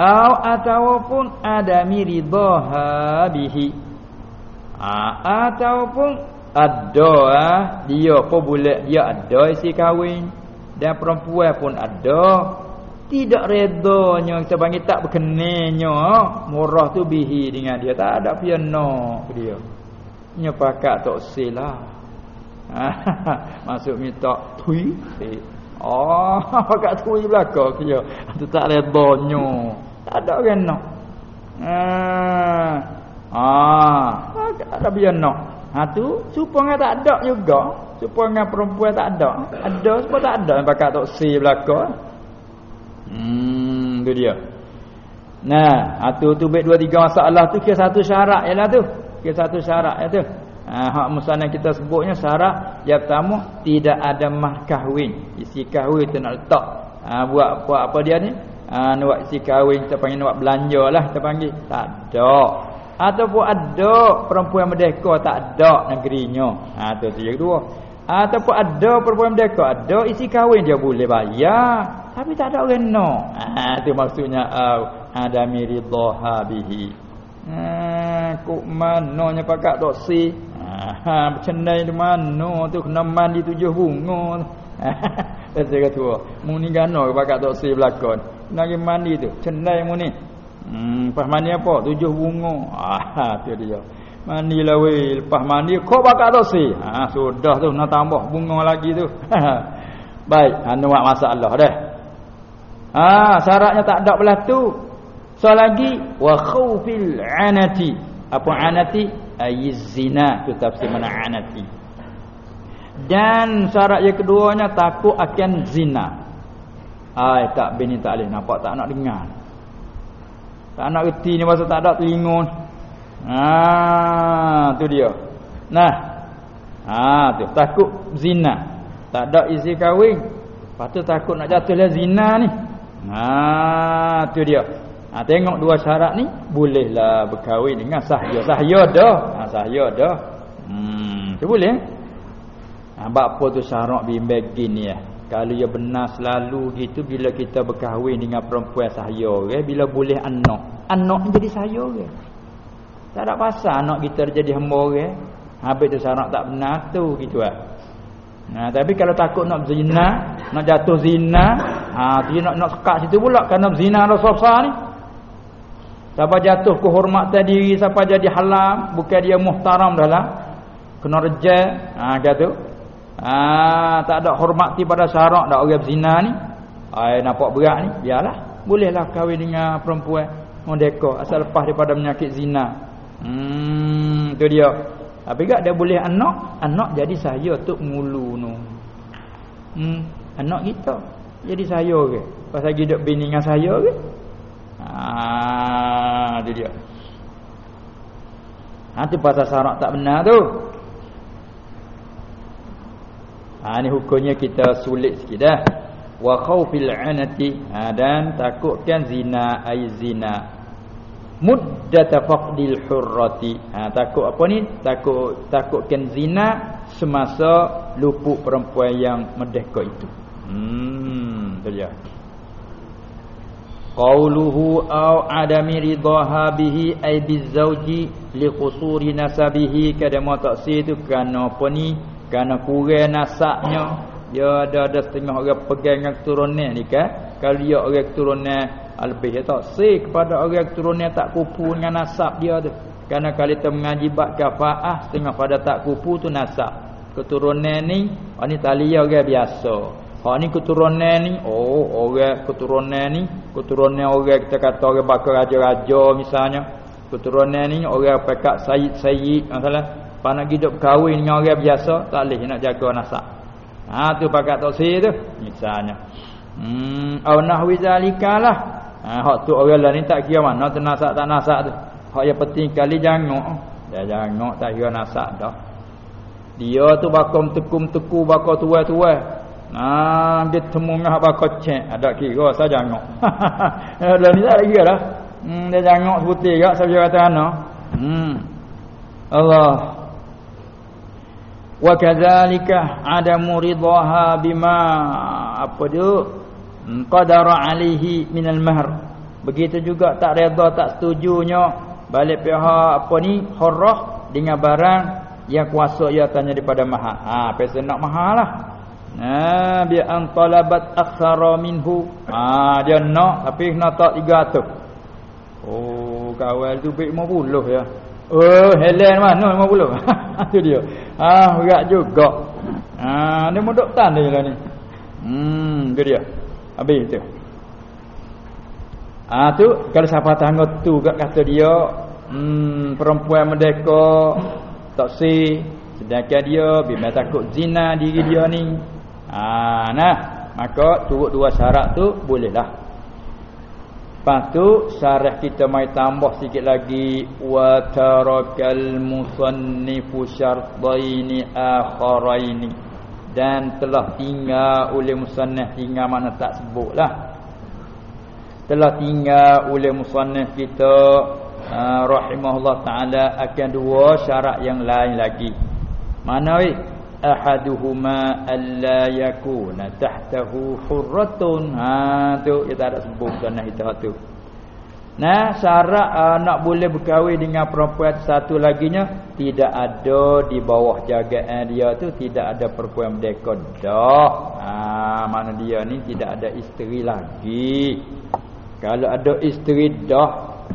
au ataupun adami ridaha bihi ha, ataupun ada ah dia pun boleh dia ada isi kahwin dan perempuan pun ada tidak redanya kita panggil tak berkenanya murah tu bihi dengan dia. Tak ada piano dia. Nya pakat tok silah [laughs] masuk minta tui. Oh [laughs] pakat tui belaka dia. Tu tak redanya. Tak ada orang nak ah. Ah tak ada piano. Ha tu supaya tak ada juga. Supaya perempuan tak ada. Ada supaya tak ada. Pakat tok si belaka Hmm, tu dia. Nah, atu tu baik dua tiga masalah tu kira satu syarat ialah tu. Kira satu syarat ya tu. Ha, hak musana kita sebutnya syarat yang pertama tidak ada mah kahwin. Isi kahwin tu nak letak. Ha, buat apa apa dia ni? Ha, nak buat isi kahwin kita panggil nak buat belanja lah kita panggil. Tak ada. Ataupun ada perempuan merdeka tak ada negerinya. Ha, tu yang kedua. Ataupun ada perempuan merdeka ada isi kahwin dia boleh bayar. Tapi tak ada orang no. Ha tu maksudnya au adami ridha bihi. Ha kok manonya pakak tok si. Ha bercenai di mana tu kena mandi tujuh bunga. Ha [laughs] saya kata mu ni gano pakak tok si belakon. Nak mandi tu cenai mu ni. Hmm pas mandi apa? Tujuh bunga. Ha [laughs] tu dia. Mandi lah weh lepas mandi kok pakak tok si. Ha sudah tu nak tambah bunga lagi tu. [laughs] Baik, anu masalah dah. Ha, syaratnya tak ada belah tu. So lagi wa khaufil anati. Apa anati? Ayiz zina. Itu tafsir mana anati. Dan syarat yang keduanya takut akan zina. Ai tak bini tak boleh nampak tak nak dengar. Tak nak reti ni masa tak ada telinga. Ah, tu dia. Nah. Ah, tu takut zina. Tak ada isi kahwin. Patut takut nak jatuhlah zina ni. Ha tu dia. Ha tengok dua syarat ni bolehlah berkahwin dengan sahaya. Sahaya dah. Ha sahaya dah. Hmm tu boleh. Ha apa tu syarat bimbang gini ya. Kalau ia benar selalu gitu bila kita berkahwin dengan perempuan sahaya ke bila boleh anak. Anak jadi sahaya ke. Tak ada pasal anak kita jadi hamba ke. Habis tu syarat tak benar tu gitu ah. Nah, tapi kalau takut nak zina, nak jatuh zina, ha dia nak nak sekat situ pula kerana zina Rasulullah ni. Siapa jatuh kehormatan diri, siapa jadi halam, bukan dia muhtaram dah lah. Kena rejal, ha kata. Ha tak ada hormati pada syarak dak orang zina ni. Ai nampak berat ni, biarlah. Bolehlah kahwin dengan perempuan merdeka asal lepas daripada penyakit zina. Hmm, tu dia. Tapi gak dia boleh anak, anak jadi saya tok mulu nu. Hmm, anak kita jadi saya ke? Pasal hidup bini dengan saya ke? Ah, dia dia. Nanti pasal syarat tak benar tu. Ha ni hukumnya kita sulit sikit dah. Wa khaufil anati ha, dan takutkan zina ai zina muddata faqdil hurrati. Ha, takut apa ni? Takut takutkan zina semasa luput perempuan yang merdeka itu. Hmm dia. Qauluhu au adami ridaha bihi ay bizauji li qusuri nasabihi. Kada mau taksir tu kerana apa ni? Kerana kurang nasabnya. Dia ada ada setengah orang pegang dengan keturunan ni kan? Kalau dia orang keturunan lebih dia tak say kepada orang keturunan tak kupu dengan nasab dia tu. Kerana kalau kita mengaji bab kafaah setengah pada tak kupu tu nasab. Keturunan ni oh ni tali orang biasa. Hak ni keturunan ni oh orang keturunan ni keturunan orang kita kata orang bakal raja-raja misalnya. Keturunan ni orang pekat sayyid-sayyid masalah panak hidup kahwin dengan orang biasa tak boleh nak jaga nasab. Ha tu pakat tak say tu misalnya. Hmm au nahwi zalikalah Ha, hak tu orang lain tak kira mana tu nasak tak nasak tu. Hak yang penting kali jangan. Dia jangan tak kira nasak dah. Dia tu bakom tekum-teku bakal tua-tua. Nah, dia temu ngah bakal cek. Ada kira saya jangan. Lain ni tak kira dah. Hmm, dia jangan putih gak saya kata ana. Hmm. Allah wa kadzalika adamu ridaha bima apa dia qadara alaihi minal mahr. Begitu juga tak redha tak setujunya. Balik pihak apa ni? Hurrah dengan barang yang kuasa ia tanya daripada mahal ha pesa nak mahal lah. Ha bi an talabat akthara minhu. Ha dia nak tapi nak tak 300 oh kawal tu baik 50 ya. Oh helen mana 50 [laughs] tu dia. Ha berat juga. Ha dia modok tanda lah ni. Hmm dia habis tu Ah tu kalau siapa tangga tu kat kata dia hmm, perempuan merdeka tak si sedangkan dia bila takut zina diri dia ni. Ah nah maka turut dua syarat tu bolehlah. Lepas tu syarah kita mai tambah sikit lagi wa tarakal musannifu syartaini akharaini dan telah tinggal oleh musannif tinggal mana tak sebutlah. Telah tinggal oleh musannif kita uh, rahimahullah taala akan dua syarat yang lain lagi. Mana weh? Ahaduhuma alla yakuna tahtahu hurratun. Ha tu kita ada sebut sunnah itu tu nah syarat uh, nak boleh berkahwin dengan perempuan satu laginya tidak ada di bawah jagaan dia tu tidak ada perempuan merdeka dah. Ha mana dia ni? Tidak ada isteri lagi. Kalau ada isteri dah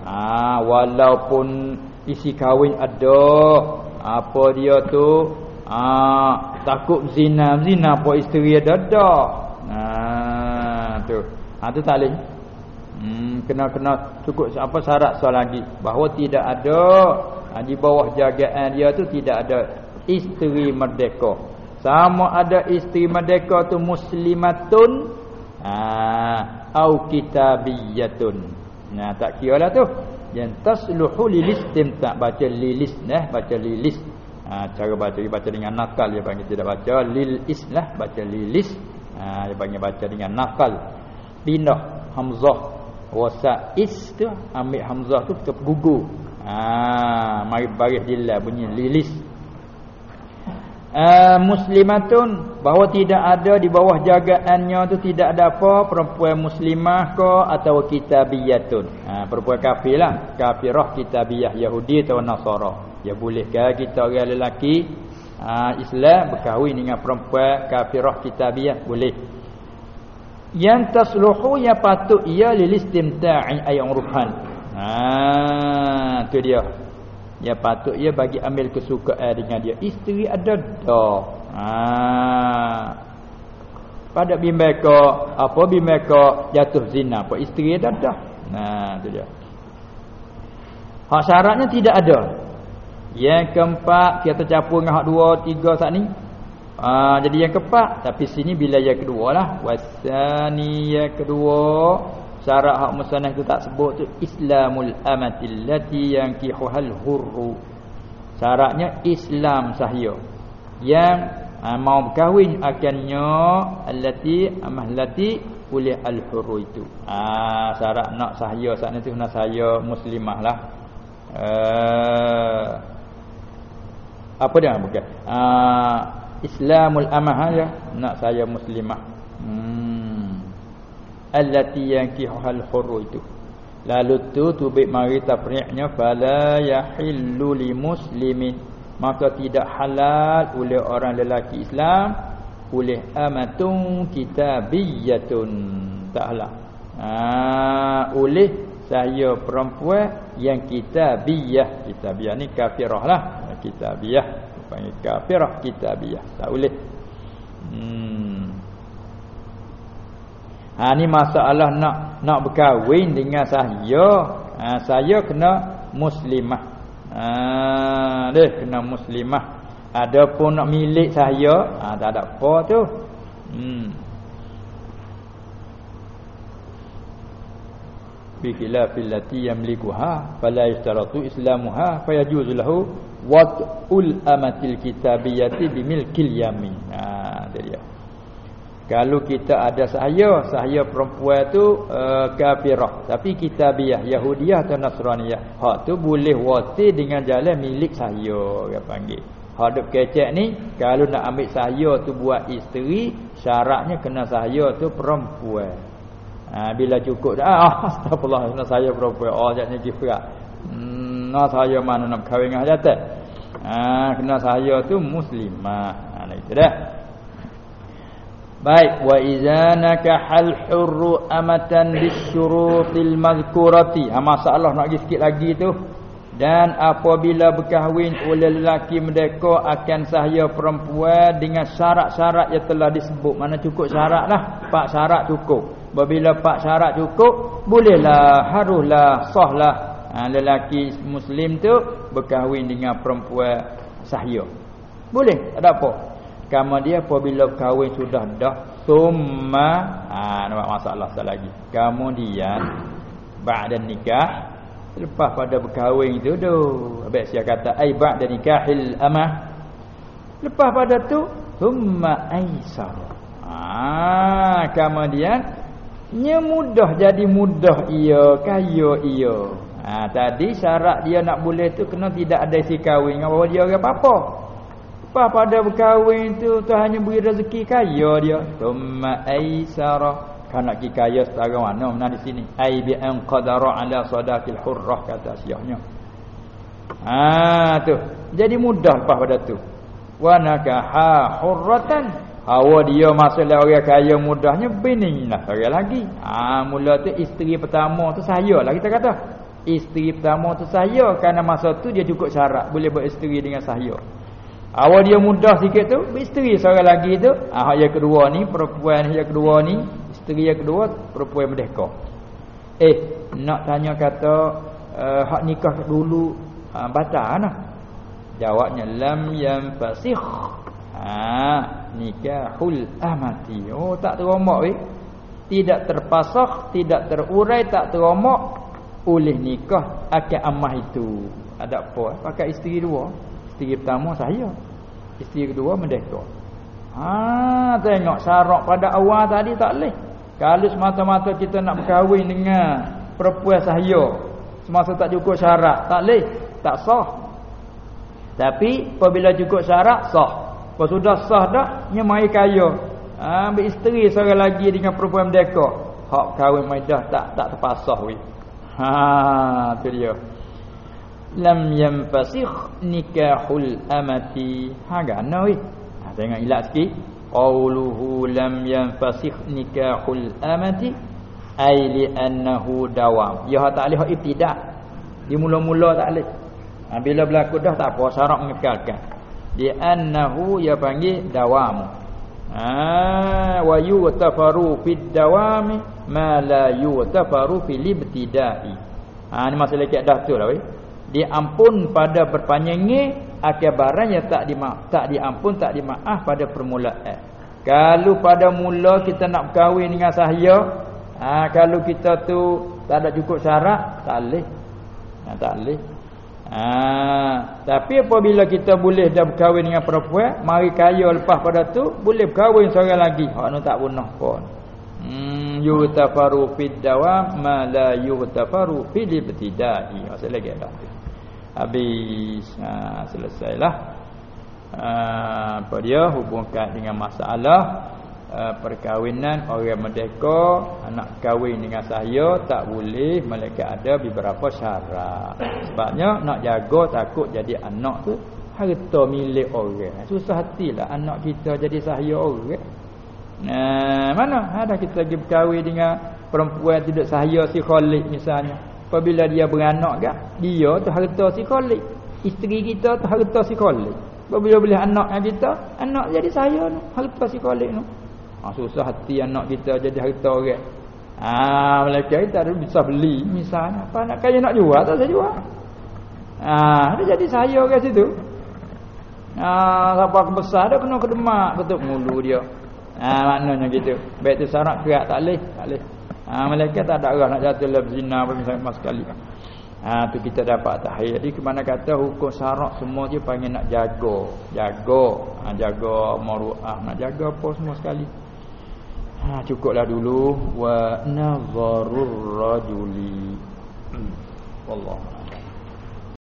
ha, Walaupun isi kahwin ada Apa dia tu? Ha, Takut zina Zina apa isteri ada dah ha, tu. ha, tu tak boleh hmm, Kena-kena cukup apa syarat soal lagi Bahawa tidak ada ha, Di bawah jagaan dia tu tidak ada Isteri merdeka Sama ada isteri merdeka tu muslimatun Haa au kitabiyatun. Nah tak kira lah tu. Yang tasluhu lilis tak baca lilis nah baca lilis. Ha, cara baca dia baca dengan nakal dia panggil tidak baca lil islah baca lilis. Ha, dia panggil baca dengan nakal. Pindah hamzah wasa is tu ambil hamzah tu kita gugur. Ha, mari baris dia bunyi lilis. Uh, muslimatun bahawa tidak ada di bawah jagaannya tu tidak ada apa perempuan muslimah ke atau kitabiyatun. Uh, perempuan kafir lah. Kafirah kitabiyah Yahudi atau Nasara. Ya bolehkah kita orang lelaki? Uh, Islam berkahwin dengan perempuan kafirah kitabiyah? Boleh yang tasluhu yang patut ia lilistimta'i ayang ruhan ha tu dia Ya patut ia bagi ambil kesukaan dengan dia. Isteri ada dah. Ha. Pada bimbeka apa bimbeka jatuh zina apa isteri ada dah. Nah tu dia. Hak syaratnya tidak ada. Yang keempat kita campur dengan hak dua tiga saat ni. Ha, jadi yang keempat tapi sini bila yang kedua lah. Wasani yang kedua syarat hak musannaf tu tak sebut tu islamul amatil lati yang kihuhal hurru. Syaratnya islam sahya yang ha, mau berkahwin akannya allati amah lati oleh al hurru itu. Ah ha, syarat nak sahya saat tu nak saya muslimah lah. Uh, apa dia? Bukan. Uh, islamul amah ya nak saya muslimah. Hmm. Allati yankihul hurru itu. Lalu tu tubik mari tafri'nya fala yahillu li muslimin maka tidak halal oleh orang lelaki Islam oleh amatun kitabiyatun. Tak halal. Ha, oleh saya perempuan yang kitabiyah. Kitabiyah ni kafirah lah. Kitabiyah panggil kafirah kitabiyah tak boleh hmm Ha ni masalah nak nak berkahwin dengan saya. Ha saya kena muslimah. Ha deh kena muslimah. Adapun nak milik saya, ha tak ada apa tu. Hmm. Bi khilafil lati yamlikuha fala yashtaratu islamuha fayajuzu lahu wat'ul amatil kitabiyyati bimilkil yamin. Ha dia. Kalau kita ada sahaya, sahaya perempuan tu uh, kafirah. Tapi kita biah Yahudiah atau Nasraniyah. Hak tu boleh wati dengan jalan milik sahaya. Dia panggil. Hak duk kecek ni, kalau nak ambil sahaya tu buat isteri, syaratnya kena sahaya tu perempuan. Ha, bila cukup dah, ah, [laughs] astagfirullah, saya perempuan. Oh, jangan kifrat. Hmm, nah, saya mana nak kahwin dengan hajat? Ha, kena saya tu muslimah. Ha, itu dah. Baik, wa idza nakahal hurru amatan bisyurutil mazkurati. Ha, masalah nak lagi sikit lagi tu. Dan apabila berkahwin oleh lelaki merdeka akan sahaya perempuan dengan syarat-syarat yang telah disebut. Mana cukup syarat lah. Pak syarat cukup. Bila pak syarat cukup, bolehlah, haruslah, sahlah ha, lelaki muslim tu berkahwin dengan perempuan sahaya. Boleh, tak ada apa. Kamu dia apabila kahwin sudah dah, summa, ha, nampak masalah sekali lagi. Kemudian, ba'da nikah, Lepas pada berkahwin itu tu. Habis saya kata ai ba'da nikahil amah. Lepas pada tu thumma aisar. Ah, kemudian nya mudah jadi mudah ia, kaya ia. Ha, tadi syarat dia nak boleh tu kena tidak ada si kahwin. Dengan bawa dia orang apa-apa. Lepas pada berkahwin tu tu hanya beri rezeki kaya dia. Thumma aisara. Kan nak kaya setara mana? Mana di sini? Ai bi an qadara ala sadaqil hurrah kata siahnya ha tu. Jadi mudah lepas pada tu. Wa nakaha hurratan. Hawa dia masalah orang kaya mudahnya bini lah orang lagi. Ha mula tu isteri pertama tu saya lah kita kata isteri pertama tu saya kerana masa tu dia cukup syarat boleh beristeri dengan saya awal dia mudah sikit tu beristeri seorang lagi tu ah yang kedua ni perempuan yang kedua ni Isteri yang kedua perempuan merdeka. Eh, nak tanya kata uh, hak nikah dulu uh, batal nah. Jawabnya lam yang fasih. Ha, nikahul amati. Oh, tak teromak weh. Tidak terpasah, tidak terurai, tak teromak oleh nikah akad amah itu. Ada apa? Pakai isteri dua. Isteri pertama saya. Isteri kedua merdeka. Ha, tengok syarat pada awal tadi tak leh. Kalau semata-mata kita nak berkahwin dengan perempuan sahaya semasa tak cukup syarat, tak leh, tak sah. Tapi apabila cukup syarat sah. Kalau sudah sah dah, nya mai kaya. Ha, ambil isteri seorang lagi dengan perempuan merdeka. Hak kahwin mai dah tak tak terpasah weh. Ha, tu dia. Lam yanfasikh nikahul amati. Ha gana weh. Ha, tengok ilak sikit. Qawluhu lam yanfasikh nikahul amati. Ay li annahu dawam. Ya tak boleh ibtidak. Di mula-mula tak boleh. Ha, bila berlaku dah tak apa. Syarat mengekalkan di annahu ya panggil dawam ha wa yutafaru fid dawami ma la yutafaru fil ibtidai. Ha ni masalah kiat dah tu lah weh. Diampun pada berpanjangnya akan barang yang tak dimaaf tak diampun tak dimaaf pada permulaan. Kalau pada mula kita nak berkahwin dengan sahaya ha, kalau kita tu tak ada cukup syarat tak boleh ha, tak boleh ha, tapi apabila kita boleh dah berkahwin dengan perempuan mari kaya lepas pada tu boleh berkahwin seorang lagi. Hak no tak punah pun. Hmm yutafaru fid dawam ma la yutafaru fil ibtidai. Maksud lagi dah habis ha, selesailah. Ha, apa dia? Hubungkan dengan masalah ha, perkahwinan orang merdeka anak kahwin dengan saya tak boleh mereka ada beberapa syarat. Sebabnya nak jaga takut jadi anak tu harta milik orang. Susah hatilah anak kita jadi sahaya orang. Nah mana? Ada kita pergi berkahwin dengan perempuan tidak sahaya si Khalid misalnya. Apabila dia beranak gak dia tu harta si Khalid. Isteri kita tu harta si Khalid. Apabila boleh anak kita anak jadi saya tu harta si Khalid tu ha, susah hati anak kita jadi harta orang ah ha, mereka kita ada bisa beli misalnya apa nak kaya nak jual tak saya jual ah ha, dia jadi saya kat situ ah ha, siapa besar dia kena kedemak betul mulu dia ah ha, maknanya gitu baik tu syarat kerak tak leh tak leh Ha, malaikat tak ada arah nak jatuh dalam zina pun sama sekali. Ha, tu kita dapat tahiyat. Jadi ke mana kata hukum syarak semua dia panggil nak jaga. Jaga. Ha, jaga maru'ah. Nak jaga apa semua sekali. Ha, cukuplah dulu. Wa nazarur rajuli. Hmm. Wallah.